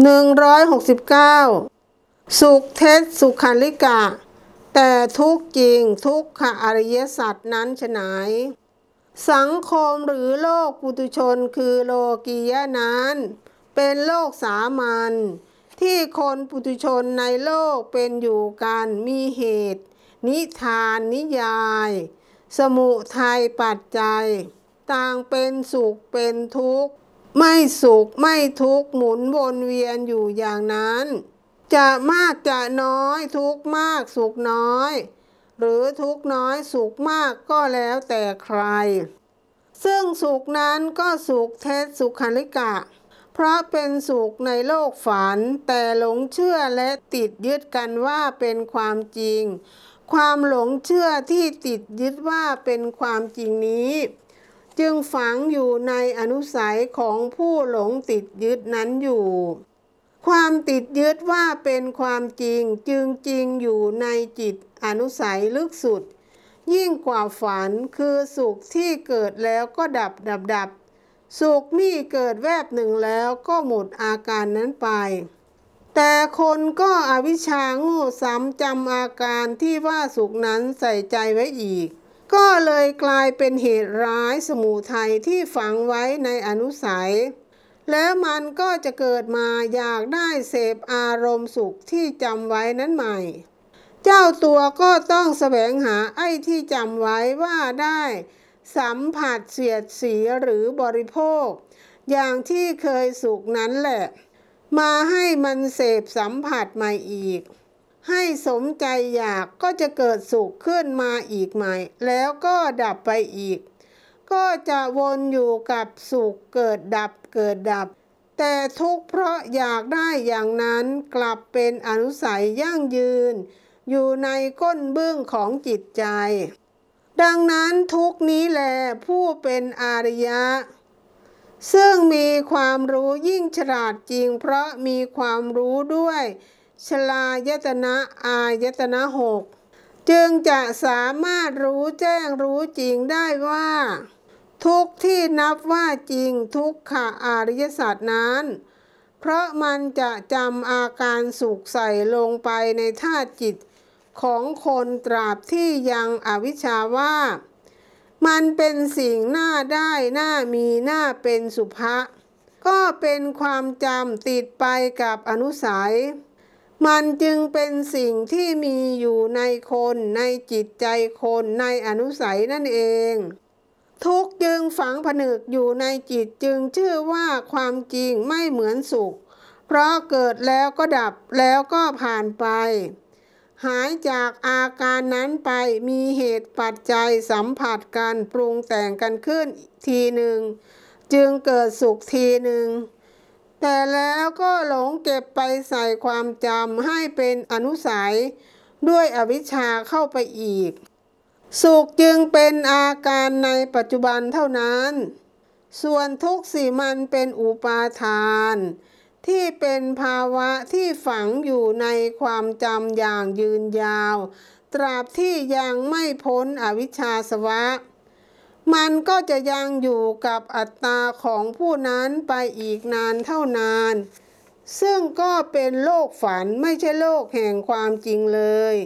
169 สุขเท็จสุขันลิกะ แต่ทุกจริงทุกขอริยสัตว์นั้นฉนายสังคมหรือโลกปุตุชนคือโลกียะนั้น เป็นโลกสามัญที่คนปุตุชนในโลกเป็นอยู่กันมีเหตุ นิทานนิยาย สมุทัยปัจจัย ต่างเป็นสุขเป็นทุกข์ ไม่สุขไม่ทุกข์หมุนวนเวียนอยู่อย่างนั้น จะมากจะน้อยทุกข์มากสุขน้อย หรือทุกข์น้อยสุขมากก็แล้วแต่ใคร ซึ่งสุขนั้นก็สุขเทศสุขันลิกะ เพราะเป็นสุขในโลกฝัน แต่หลงเชื่อและติดยึดกันว่าเป็นความจริง ความหลงเชื่อที่ติดยึดว่าเป็นความจริงนี้ จึงฝังอยู่ในอนุสัยของผู้หลงติดยึดนั้นอยู่ ความติดยึดว่าเป็นความจริงจึงจริงอยู่ในจิตอนุสัยลึกสุด ยิ่งกว่าฝันคือสุขที่เกิดแล้วก็ดับดับดับ สุขนี่เกิดแวบหนึ่งแล้วก็หมดอาการนั้นไป แต่คนก็อวิชชาโง่ซ้ำจำอาการที่ว่าสุขนั้นใส่ใจไว้อีก ก็เลยกลายเป็นเหตุร้ายสมุทัยที่ฝังไว้ในอนุสัย แล้วมันก็จะเกิดมาอยากได้เสพอารมณ์สุขที่จำไว้นั้นใหม่ เจ้าตัวก็ต้องแสวงหาไอ้ที่จำไว้ว่าได้ สัมผัสเสียดสีหรือบริโภค อย่างที่เคยสุขนั้นแหละ มาให้มันเสพสัมผัสใหม่อีก ให้สมใจอยากก็จะเกิดสุขขึ้นมาอีกใหม่ แล้วก็ดับไปอีก ก็จะวนอยู่กับสุขเกิดดับเกิดดับ แต่ทุกเพราะอยากได้อย่างนั้นกลับเป็นอนุสัยยั่งยืน อยู่ในก้นเบื้องของจิตใจ ดังนั้นทุกนี้แลผู้เป็นอริยะซึ่งมีความรู้ยิ่งฉลาดจริงเพราะมีความรู้ด้วย ชลายตนะอายตนะหกจึงจะสามารถรู้แจ้งรู้จริงได้ว่า ทุกที่นับว่าจริงทุกขะอริยสัจนั้น เพราะมันจะจำอาการสุขใส่ลงไปในธาตุจิตของคนตราบที่ยังอวิชชาว่า มันเป็นสิ่งน่าได้น่ามีน่าเป็นสุภะก็เป็นความจำติดไปกับอนุสัย มันจึงเป็นสิ่งที่มีอยู่ในคนในจิตใจคนในอนุสัยนั่นเอง ทุกจึงฝังผนึกอยู่ในจิตจึงชื่อว่าความจริงไม่เหมือนสุข เพราะเกิดแล้วก็ดับแล้วก็ผ่านไป หายจากอาการนั้นไปมีเหตุปัจจัยสัมผัสกันปรุงแต่งกันขึ้นทีหนึ่ง จึงเกิดสุขทีหนึ่ง แต่แล้วก็หลงเก็บไปใส่ความจำให้เป็นอนุสัย ด้วยอวิชชาเข้าไปอีก สุขจึงเป็นอาการในปัจจุบันเท่านั้น ส่วนทุกข์สิมันเป็นอุปาทาน ที่เป็นภาวะที่ฝังอยู่ในความจำอย่างยืนยาว ตราบที่ยังไม่พ้นอวิชชาสวะ มันก็จะยังอยู่กับอัตตาของผู้นั้นไปอีกนานเท่านาน ซึ่งก็เป็นโลกฝันไม่ใช่โลกแห่งความจริงเลย